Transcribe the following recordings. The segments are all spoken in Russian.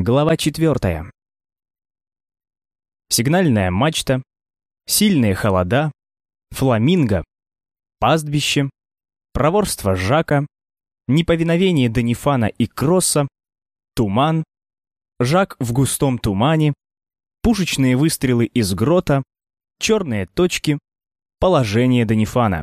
Глава 4. Сигнальная мачта, сильные холода, фламинго, пастбище, проворство Жака, неповиновение Данифана и Кросса, туман, Жак в густом тумане, пушечные выстрелы из грота, черные точки, положение Данифана.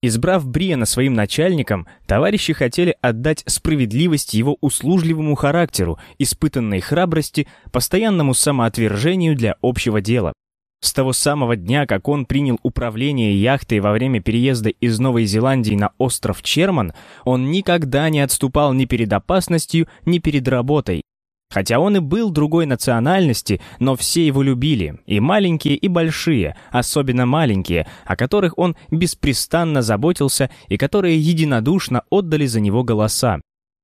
Избрав Бриана своим начальником, товарищи хотели отдать справедливость его услужливому характеру, испытанной храбрости, постоянному самоотвержению для общего дела. С того самого дня, как он принял управление яхтой во время переезда из Новой Зеландии на остров Черман, он никогда не отступал ни перед опасностью, ни перед работой, Хотя он и был другой национальности, но все его любили, и маленькие, и большие, особенно маленькие, о которых он беспрестанно заботился и которые единодушно отдали за него голоса.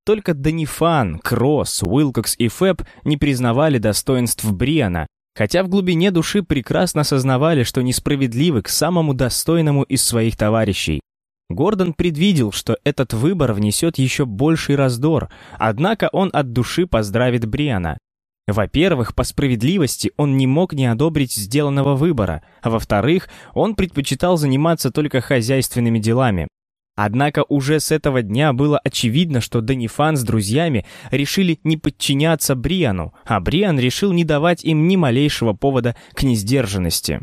Только Данифан, Кросс, Уилкокс и Фэб не признавали достоинств Бриана, хотя в глубине души прекрасно осознавали, что несправедливы к самому достойному из своих товарищей. Гордон предвидел, что этот выбор внесет еще больший раздор, однако он от души поздравит Бриана. Во-первых, по справедливости он не мог не одобрить сделанного выбора, а во-вторых, он предпочитал заниматься только хозяйственными делами. Однако уже с этого дня было очевидно, что Данифан с друзьями решили не подчиняться Бриану, а Бриан решил не давать им ни малейшего повода к несдержанности.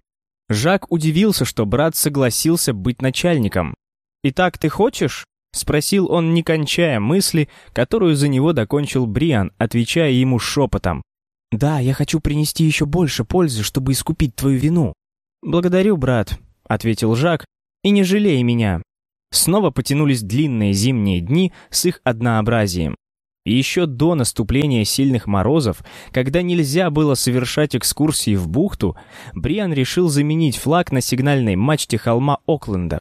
Жак удивился, что брат согласился быть начальником. «Итак, ты хочешь?» — спросил он, не кончая мысли, которую за него докончил Бриан, отвечая ему шепотом. «Да, я хочу принести еще больше пользы, чтобы искупить твою вину». «Благодарю, брат», — ответил Жак, — «и не жалей меня». Снова потянулись длинные зимние дни с их однообразием. Еще до наступления сильных морозов, когда нельзя было совершать экскурсии в бухту, Бриан решил заменить флаг на сигнальной мачте холма Окленда.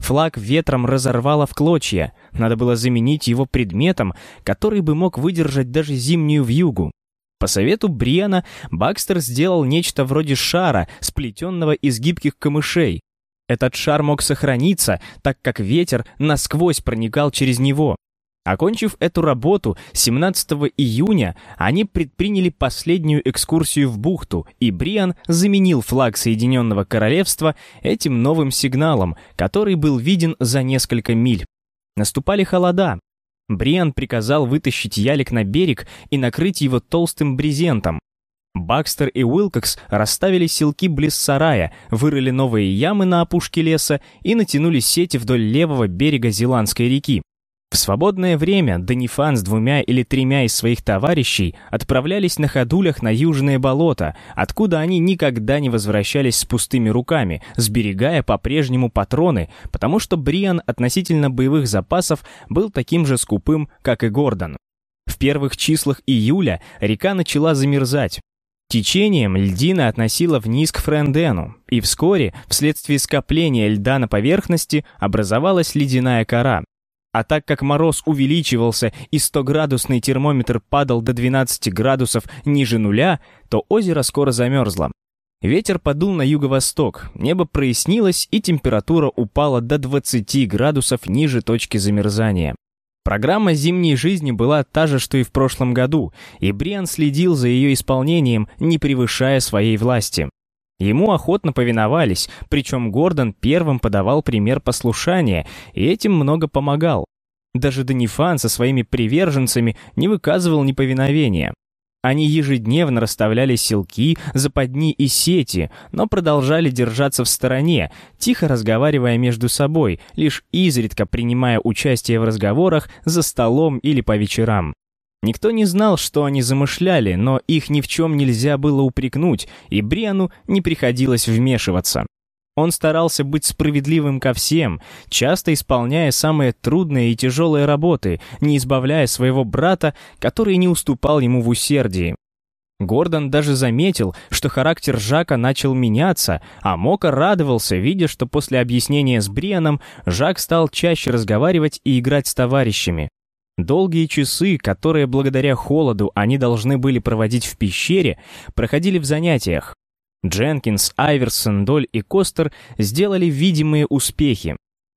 Флаг ветром разорвало в клочья, надо было заменить его предметом, который бы мог выдержать даже зимнюю вьюгу. По совету Бриана Бакстер сделал нечто вроде шара, сплетенного из гибких камышей. Этот шар мог сохраниться, так как ветер насквозь проникал через него. Окончив эту работу, 17 июня они предприняли последнюю экскурсию в бухту, и Бриан заменил флаг Соединенного Королевства этим новым сигналом, который был виден за несколько миль. Наступали холода. Бриан приказал вытащить ялик на берег и накрыть его толстым брезентом. Бакстер и Уилкокс расставили селки близ сарая, вырыли новые ямы на опушке леса и натянули сети вдоль левого берега Зеландской реки. В свободное время Данифан с двумя или тремя из своих товарищей отправлялись на ходулях на южные болота, откуда они никогда не возвращались с пустыми руками, сберегая по-прежнему патроны, потому что Бриан относительно боевых запасов был таким же скупым, как и Гордон. В первых числах июля река начала замерзать. Течением льдина относила вниз к Френдену, и вскоре, вследствие скопления льда на поверхности, образовалась ледяная кора, а так как мороз увеличивался и 100-градусный термометр падал до 12 градусов ниже нуля, то озеро скоро замерзло. Ветер подул на юго-восток, небо прояснилось и температура упала до 20 градусов ниже точки замерзания. Программа зимней жизни была та же, что и в прошлом году, и Бриан следил за ее исполнением, не превышая своей власти. Ему охотно повиновались, причем Гордон первым подавал пример послушания и этим много помогал. Даже Данифан со своими приверженцами не выказывал неповиновения. Они ежедневно расставляли селки, западни и сети, но продолжали держаться в стороне, тихо разговаривая между собой, лишь изредка принимая участие в разговорах за столом или по вечерам. Никто не знал, что они замышляли, но их ни в чем нельзя было упрекнуть, и Бриану не приходилось вмешиваться. Он старался быть справедливым ко всем, часто исполняя самые трудные и тяжелые работы, не избавляя своего брата, который не уступал ему в усердии. Гордон даже заметил, что характер Жака начал меняться, а Мока радовался, видя, что после объяснения с Брианом Жак стал чаще разговаривать и играть с товарищами. Долгие часы, которые благодаря холоду они должны были проводить в пещере, проходили в занятиях. Дженкинс, Айверсон, Доль и Костер сделали видимые успехи.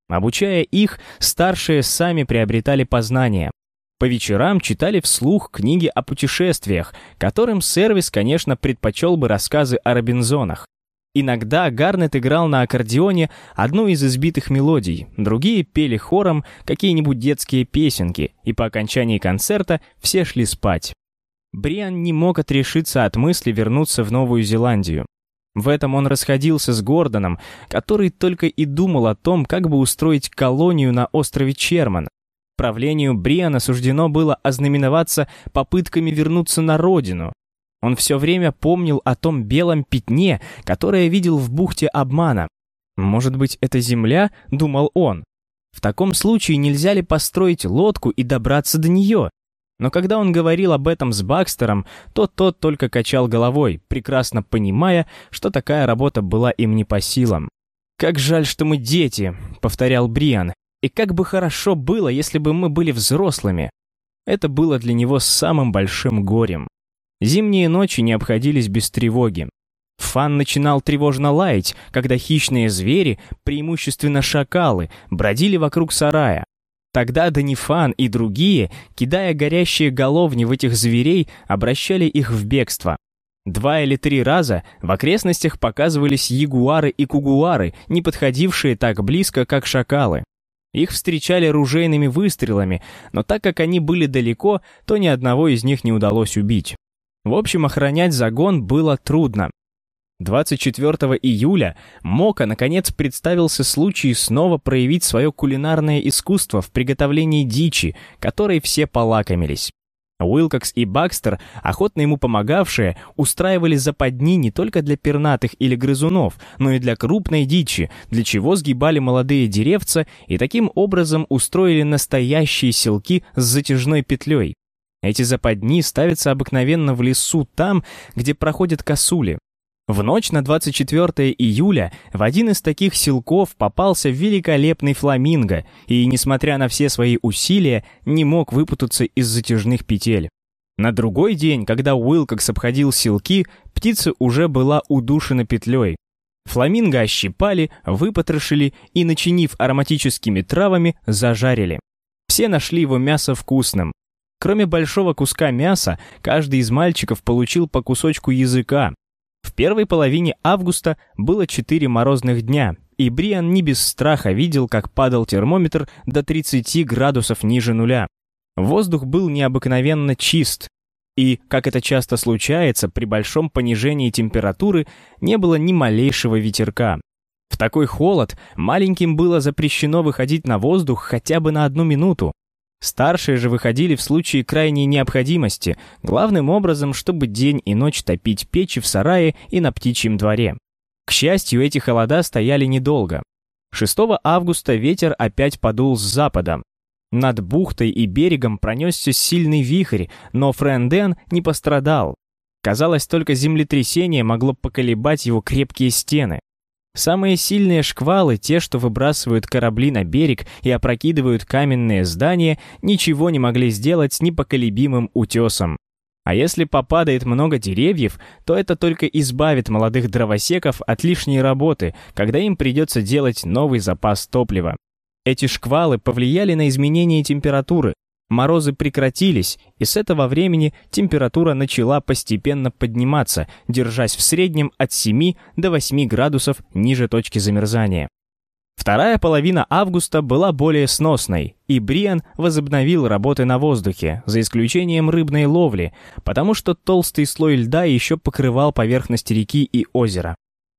Обучая их, старшие сами приобретали познания. По вечерам читали вслух книги о путешествиях, которым сервис, конечно, предпочел бы рассказы о Робинзонах. Иногда Гарнет играл на аккордеоне одну из избитых мелодий, другие пели хором какие-нибудь детские песенки, и по окончании концерта все шли спать. Бриан не мог отрешиться от мысли вернуться в Новую Зеландию. В этом он расходился с Гордоном, который только и думал о том, как бы устроить колонию на острове Черман. Правлению Бриана суждено было ознаменоваться попытками вернуться на родину, он все время помнил о том белом пятне, которое видел в бухте обмана. «Может быть, это земля?» — думал он. «В таком случае нельзя ли построить лодку и добраться до нее?» Но когда он говорил об этом с Бакстером, то тот только качал головой, прекрасно понимая, что такая работа была им не по силам. «Как жаль, что мы дети», — повторял Бриан, «и как бы хорошо было, если бы мы были взрослыми». Это было для него самым большим горем. Зимние ночи не обходились без тревоги. Фан начинал тревожно лаять, когда хищные звери, преимущественно шакалы, бродили вокруг сарая. Тогда Данифан и другие, кидая горящие головни в этих зверей, обращали их в бегство. Два или три раза в окрестностях показывались ягуары и кугуары, не подходившие так близко, как шакалы. Их встречали ружейными выстрелами, но так как они были далеко, то ни одного из них не удалось убить. В общем, охранять загон было трудно. 24 июля Мока наконец представился случай снова проявить свое кулинарное искусство в приготовлении дичи, которой все полакомились. Уилкокс и Бакстер, охотно ему помогавшие, устраивали западни не только для пернатых или грызунов, но и для крупной дичи, для чего сгибали молодые деревца и таким образом устроили настоящие селки с затяжной петлей. Эти западни ставятся обыкновенно в лесу там, где проходят косули. В ночь на 24 июля в один из таких селков попался великолепный фламинго и, несмотря на все свои усилия, не мог выпутаться из затяжных петель. На другой день, когда Уилкокс обходил селки, птица уже была удушена петлей. Фламинго ощипали, выпотрошили и, начинив ароматическими травами, зажарили. Все нашли его мясо вкусным. Кроме большого куска мяса, каждый из мальчиков получил по кусочку языка. В первой половине августа было четыре морозных дня, и Бриан не без страха видел, как падал термометр до 30 градусов ниже нуля. Воздух был необыкновенно чист, и, как это часто случается, при большом понижении температуры не было ни малейшего ветерка. В такой холод маленьким было запрещено выходить на воздух хотя бы на одну минуту, Старшие же выходили в случае крайней необходимости, главным образом, чтобы день и ночь топить печи в сарае и на птичьем дворе. К счастью, эти холода стояли недолго. 6 августа ветер опять подул с запада. Над бухтой и берегом пронесся сильный вихрь, но Френден не пострадал. Казалось, только землетрясение могло поколебать его крепкие стены. Самые сильные шквалы, те, что выбрасывают корабли на берег и опрокидывают каменные здания, ничего не могли сделать с непоколебимым утесом. А если попадает много деревьев, то это только избавит молодых дровосеков от лишней работы, когда им придется делать новый запас топлива. Эти шквалы повлияли на изменение температуры, Морозы прекратились, и с этого времени температура начала постепенно подниматься, держась в среднем от 7 до 8 градусов ниже точки замерзания. Вторая половина августа была более сносной, и Бриан возобновил работы на воздухе, за исключением рыбной ловли, потому что толстый слой льда еще покрывал поверхность реки и озера.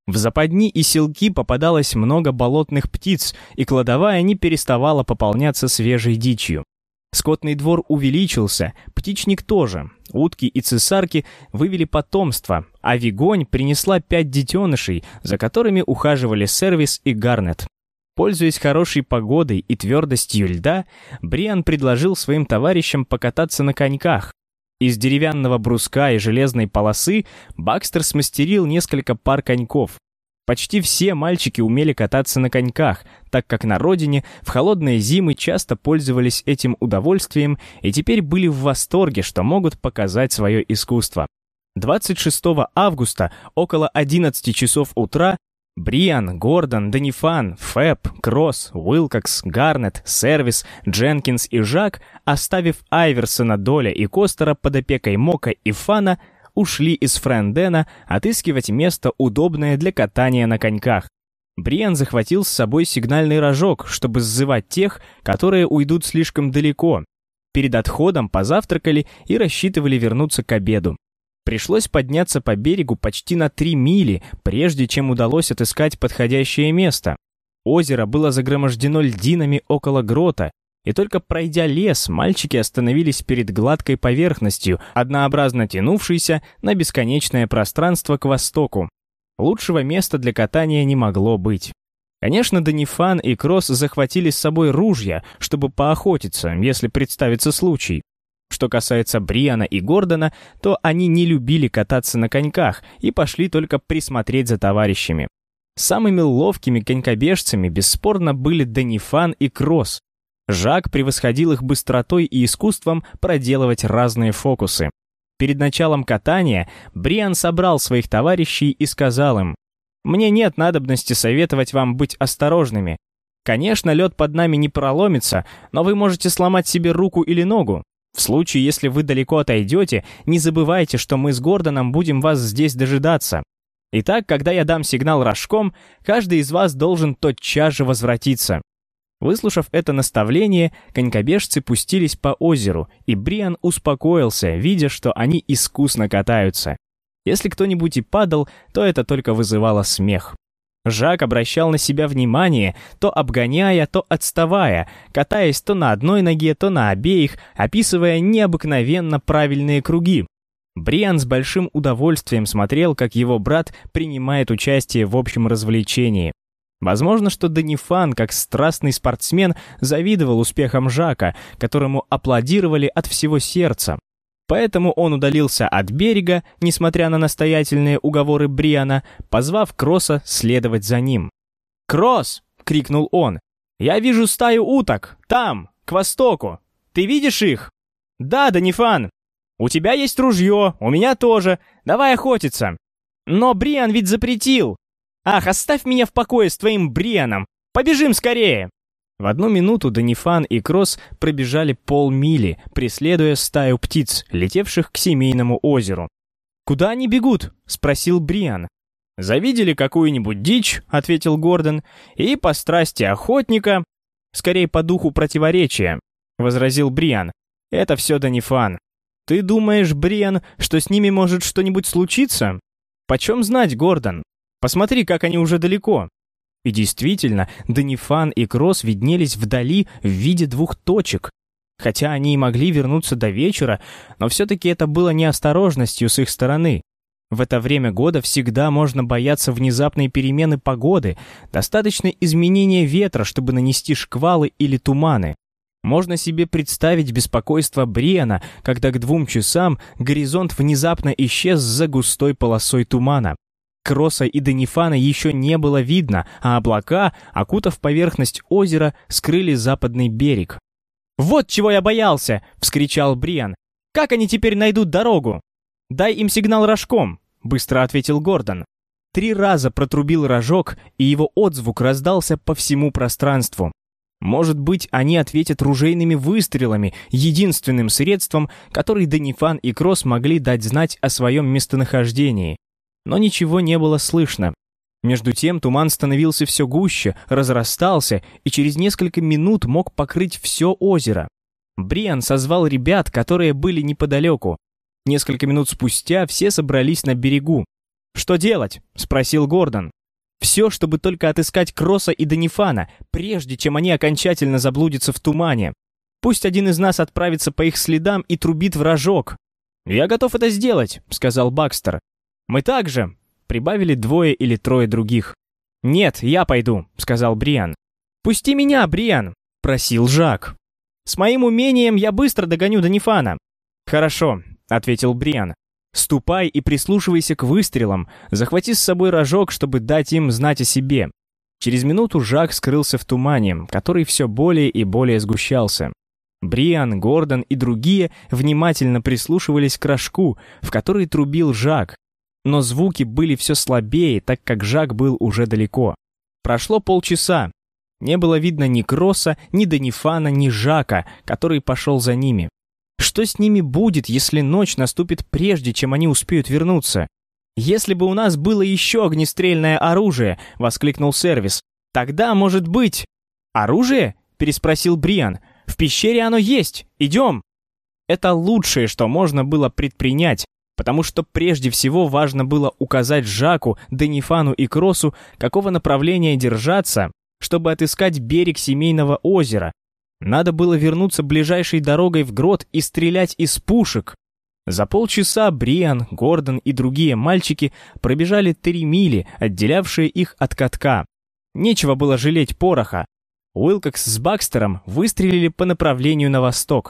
В западни и селки попадалось много болотных птиц, и кладовая не переставала пополняться свежей дичью. Скотный двор увеличился, птичник тоже. Утки и цесарки вывели потомство, а Вигонь принесла пять детенышей, за которыми ухаживали сервис и гарнет. Пользуясь хорошей погодой и твердостью льда, Бриан предложил своим товарищам покататься на коньках. Из деревянного бруска и железной полосы Бакстер смастерил несколько пар коньков. Почти все мальчики умели кататься на коньках, так как на родине в холодные зимы часто пользовались этим удовольствием и теперь были в восторге, что могут показать свое искусство. 26 августа около 11 часов утра Бриан, Гордон, Данифан, Фэб, Кросс, Уилкокс, Гарнет, Сервис, Дженкинс и Жак, оставив Айверсона, Доля и Костера под опекой Мока и Фана, ушли из Френдена отыскивать место, удобное для катания на коньках. Бриан захватил с собой сигнальный рожок, чтобы сзывать тех, которые уйдут слишком далеко. Перед отходом позавтракали и рассчитывали вернуться к обеду. Пришлось подняться по берегу почти на три мили, прежде чем удалось отыскать подходящее место. Озеро было загромождено льдинами около грота, и только пройдя лес, мальчики остановились перед гладкой поверхностью, однообразно тянувшейся на бесконечное пространство к востоку. Лучшего места для катания не могло быть. Конечно, Данифан и Кросс захватили с собой ружья, чтобы поохотиться, если представится случай. Что касается Бриана и Гордона, то они не любили кататься на коньках и пошли только присмотреть за товарищами. Самыми ловкими конькобежцами бесспорно были Данифан и Кросс. Жак превосходил их быстротой и искусством проделывать разные фокусы. Перед началом катания Бриан собрал своих товарищей и сказал им, «Мне нет надобности советовать вам быть осторожными. Конечно, лед под нами не проломится, но вы можете сломать себе руку или ногу. В случае, если вы далеко отойдете, не забывайте, что мы с Гордоном будем вас здесь дожидаться. Итак, когда я дам сигнал рожком, каждый из вас должен тотчас же возвратиться. Выслушав это наставление, конькобежцы пустились по озеру, и Бриан успокоился, видя, что они искусно катаются. Если кто-нибудь и падал, то это только вызывало смех. Жак обращал на себя внимание, то обгоняя, то отставая, катаясь то на одной ноге, то на обеих, описывая необыкновенно правильные круги. Бриан с большим удовольствием смотрел, как его брат принимает участие в общем развлечении. Возможно, что Данифан, как страстный спортсмен, завидовал успехам Жака, которому аплодировали от всего сердца. Поэтому он удалился от берега, несмотря на настоятельные уговоры Бриана, позвав Кросса следовать за ним. «Кросс!» — крикнул он. «Я вижу стаю уток! Там, к востоку! Ты видишь их?» «Да, Данифан! У тебя есть ружье, у меня тоже. Давай охотиться!» «Но Бриан ведь запретил!» «Ах, оставь меня в покое с твоим Брианом! Побежим скорее!» В одну минуту Данифан и Кросс пробежали полмили, преследуя стаю птиц, летевших к семейному озеру. «Куда они бегут?» — спросил Бриан. «Завидели какую-нибудь дичь», — ответил Гордон, «и по страсти охотника...» «Скорее по духу противоречия», — возразил Бриан. «Это все Данифан. Ты думаешь, Бриан, что с ними может что-нибудь случиться?» «Почем знать, Гордон? Посмотри, как они уже далеко. И действительно, Данифан и Кросс виднелись вдали в виде двух точек. Хотя они и могли вернуться до вечера, но все-таки это было неосторожностью с их стороны. В это время года всегда можно бояться внезапной перемены погоды, достаточно изменения ветра, чтобы нанести шквалы или туманы. Можно себе представить беспокойство Бриана, когда к двум часам горизонт внезапно исчез за густой полосой тумана. Кросса и Данифана еще не было видно, а облака, окутав поверхность озера, скрыли западный берег. «Вот чего я боялся!» — вскричал Бриан. «Как они теперь найдут дорогу?» «Дай им сигнал рожком», — быстро ответил Гордон. Три раза протрубил рожок, и его отзвук раздался по всему пространству. Может быть, они ответят ружейными выстрелами, единственным средством, который Данифан и Кросс могли дать знать о своем местонахождении но ничего не было слышно. Между тем туман становился все гуще, разрастался и через несколько минут мог покрыть все озеро. Бриан созвал ребят, которые были неподалеку. Несколько минут спустя все собрались на берегу. «Что делать?» — спросил Гордон. «Все, чтобы только отыскать Кросса и Данифана, прежде чем они окончательно заблудятся в тумане. Пусть один из нас отправится по их следам и трубит в рожок». «Я готов это сделать», — сказал Бакстер. «Мы также!» — прибавили двое или трое других. «Нет, я пойду», — сказал Бриан. «Пусти меня, Бриан!» — просил Жак. «С моим умением я быстро догоню Данифана». «Хорошо», — ответил Бриан. «Ступай и прислушивайся к выстрелам, захвати с собой рожок, чтобы дать им знать о себе». Через минуту Жак скрылся в тумане, который все более и более сгущался. Бриан, Гордон и другие внимательно прислушивались к рожку, в который трубил Жак, Но звуки были все слабее, так как Жак был уже далеко. Прошло полчаса. Не было видно ни Кросса, ни Данифана, ни Жака, который пошел за ними. Что с ними будет, если ночь наступит прежде, чем они успеют вернуться? «Если бы у нас было еще огнестрельное оружие!» — воскликнул сервис. «Тогда, может быть...» «Оружие?» — переспросил Бриан. «В пещере оно есть! Идем!» Это лучшее, что можно было предпринять, потому что прежде всего важно было указать Жаку, Денифану и Кросу, какого направления держаться, чтобы отыскать берег семейного озера. Надо было вернуться ближайшей дорогой в грот и стрелять из пушек. За полчаса Бриан, Гордон и другие мальчики пробежали три мили, отделявшие их от катка. Нечего было жалеть пороха. Уилкокс с Бакстером выстрелили по направлению на восток.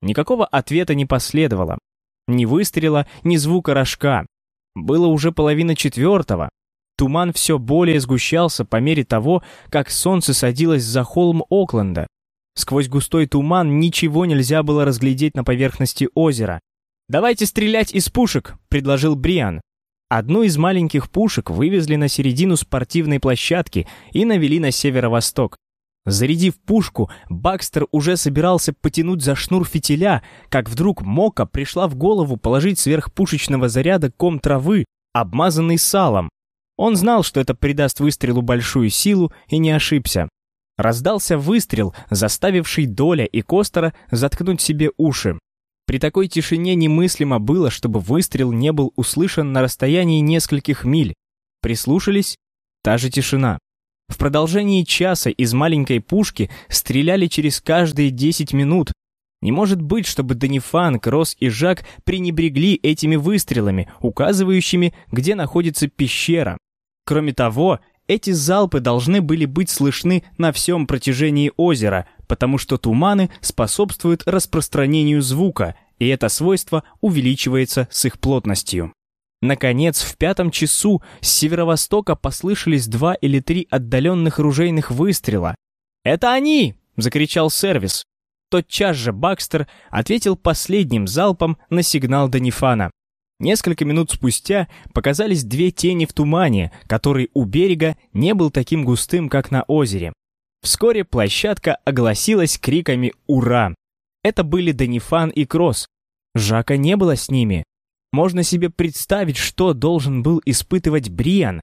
Никакого ответа не последовало. Ни выстрела, ни звука рожка. Было уже половина четвертого. Туман все более сгущался по мере того, как солнце садилось за холм Окленда. Сквозь густой туман ничего нельзя было разглядеть на поверхности озера. «Давайте стрелять из пушек», — предложил Бриан. Одну из маленьких пушек вывезли на середину спортивной площадки и навели на северо-восток. Зарядив пушку, Бакстер уже собирался потянуть за шнур фитиля, как вдруг Мока пришла в голову положить сверх пушечного заряда ком травы, обмазанный салом. Он знал, что это придаст выстрелу большую силу, и не ошибся. Раздался выстрел, заставивший Доля и Костера заткнуть себе уши. При такой тишине немыслимо было, чтобы выстрел не был услышан на расстоянии нескольких миль. Прислушались — та же тишина. В продолжении часа из маленькой пушки стреляли через каждые 10 минут. Не может быть, чтобы Данифан, Кросс и Жак пренебрегли этими выстрелами, указывающими, где находится пещера. Кроме того, эти залпы должны были быть слышны на всем протяжении озера, потому что туманы способствуют распространению звука, и это свойство увеличивается с их плотностью. Наконец, в пятом часу с северо-востока послышались два или три отдаленных ружейных выстрела. «Это они!» — закричал сервис. Тотчас же Бакстер ответил последним залпом на сигнал Данифана. Несколько минут спустя показались две тени в тумане, который у берега не был таким густым, как на озере. Вскоре площадка огласилась криками «Ура!». Это были Данифан и Кросс. Жака не было с ними. Можно себе представить, что должен был испытывать Бриан.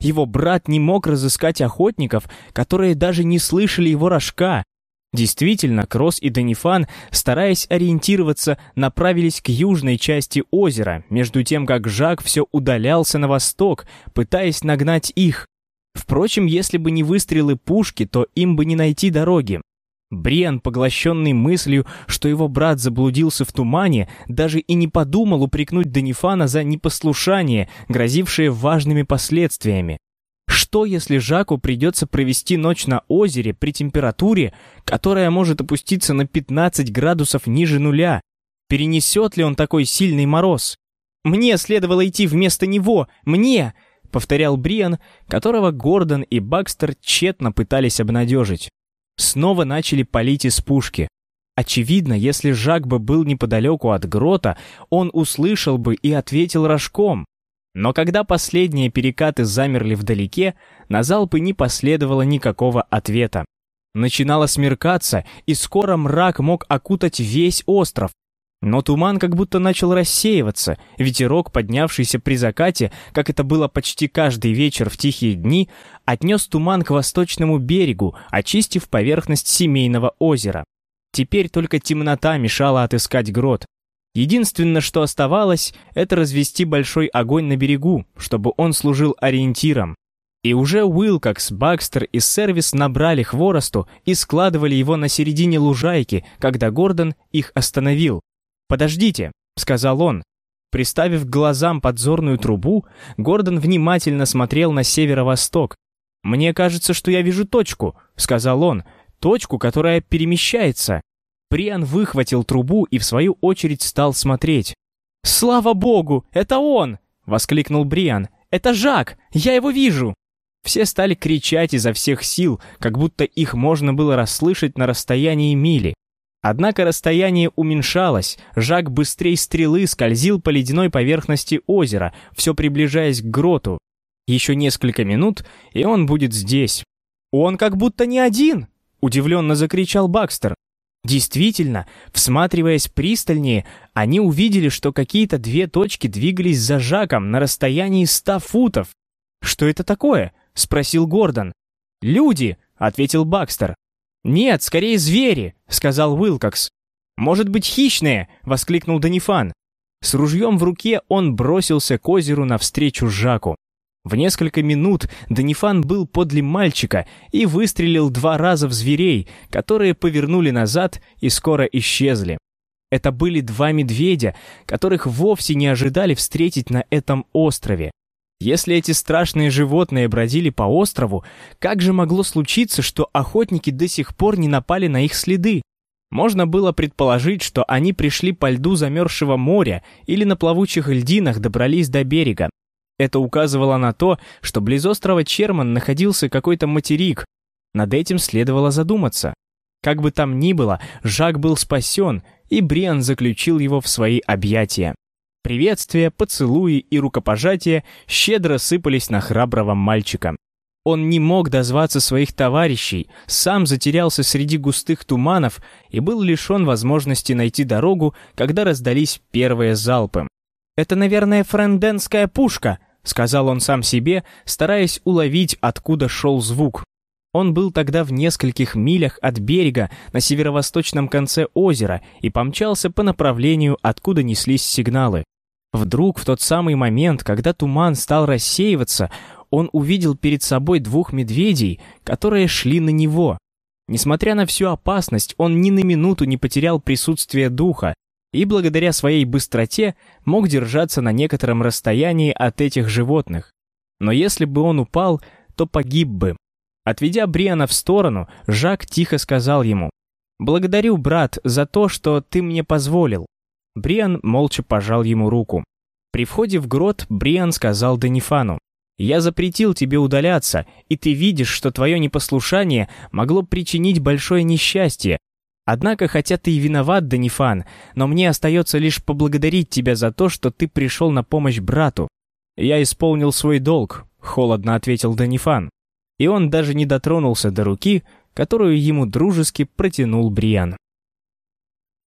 Его брат не мог разыскать охотников, которые даже не слышали его рожка. Действительно, Кросс и Данифан, стараясь ориентироваться, направились к южной части озера, между тем как Жак все удалялся на восток, пытаясь нагнать их. Впрочем, если бы не выстрелы пушки, то им бы не найти дороги. Бриан, поглощенный мыслью, что его брат заблудился в тумане, даже и не подумал упрекнуть Данифана за непослушание, грозившее важными последствиями. Что, если Жаку придется провести ночь на озере при температуре, которая может опуститься на 15 градусов ниже нуля? Перенесет ли он такой сильный мороз? «Мне следовало идти вместо него! Мне!» — повторял Бриан, которого Гордон и Бакстер тщетно пытались обнадежить. Снова начали палить из пушки. Очевидно, если Жак бы был неподалеку от грота, он услышал бы и ответил рожком. Но когда последние перекаты замерли вдалеке, на залпы не последовало никакого ответа. Начинало смеркаться, и скоро мрак мог окутать весь остров. Но туман как будто начал рассеиваться, ветерок, поднявшийся при закате, как это было почти каждый вечер в тихие дни, отнес туман к восточному берегу, очистив поверхность семейного озера. Теперь только темнота мешала отыскать грот. Единственное, что оставалось, это развести большой огонь на берегу, чтобы он служил ориентиром. И уже Уилкокс, Бакстер и Сервис набрали хворосту и складывали его на середине лужайки, когда Гордон их остановил. «Подождите», — сказал он. Приставив к глазам подзорную трубу, Гордон внимательно смотрел на северо-восток. «Мне кажется, что я вижу точку», — сказал он, — «точку, которая перемещается». Приан выхватил трубу и в свою очередь стал смотреть. «Слава богу, это он!» — воскликнул Бриан. «Это Жак! Я его вижу!» Все стали кричать изо всех сил, как будто их можно было расслышать на расстоянии мили. Однако расстояние уменьшалось, Жак быстрее стрелы скользил по ледяной поверхности озера, все приближаясь к гроту. Еще несколько минут, и он будет здесь. «Он как будто не один!» — удивленно закричал Бакстер. Действительно, всматриваясь пристальнее, они увидели, что какие-то две точки двигались за Жаком на расстоянии ста футов. «Что это такое?» — спросил Гордон. «Люди!» — ответил Бакстер. «Нет, скорее звери», — сказал Уилкокс. «Может быть, хищные?» — воскликнул Данифан. С ружьем в руке он бросился к озеру навстречу Жаку. В несколько минут Данифан был подле мальчика и выстрелил два раза в зверей, которые повернули назад и скоро исчезли. Это были два медведя, которых вовсе не ожидали встретить на этом острове. Если эти страшные животные бродили по острову, как же могло случиться, что охотники до сих пор не напали на их следы? Можно было предположить, что они пришли по льду замерзшего моря или на плавучих льдинах добрались до берега. Это указывало на то, что близ острова Черман находился какой-то материк. Над этим следовало задуматься. Как бы там ни было, Жак был спасен, и Бриан заключил его в свои объятия. Приветствия, поцелуи и рукопожатия щедро сыпались на храброго мальчика. Он не мог дозваться своих товарищей, сам затерялся среди густых туманов и был лишен возможности найти дорогу, когда раздались первые залпы. «Это, наверное, френденская пушка», — сказал он сам себе, стараясь уловить, откуда шел звук. Он был тогда в нескольких милях от берега на северо-восточном конце озера и помчался по направлению, откуда неслись сигналы. Вдруг, в тот самый момент, когда туман стал рассеиваться, он увидел перед собой двух медведей, которые шли на него. Несмотря на всю опасность, он ни на минуту не потерял присутствие духа и благодаря своей быстроте мог держаться на некотором расстоянии от этих животных. Но если бы он упал, то погиб бы. Отведя Бриана в сторону, Жак тихо сказал ему, «Благодарю, брат, за то, что ты мне позволил». Бриан молча пожал ему руку. При входе в грот Бриан сказал Данифану, «Я запретил тебе удаляться, и ты видишь, что твое непослушание могло причинить большое несчастье. Однако, хотя ты и виноват, Данифан, но мне остается лишь поблагодарить тебя за то, что ты пришел на помощь брату». «Я исполнил свой долг», — холодно ответил Данифан. И он даже не дотронулся до руки, которую ему дружески протянул Бриан.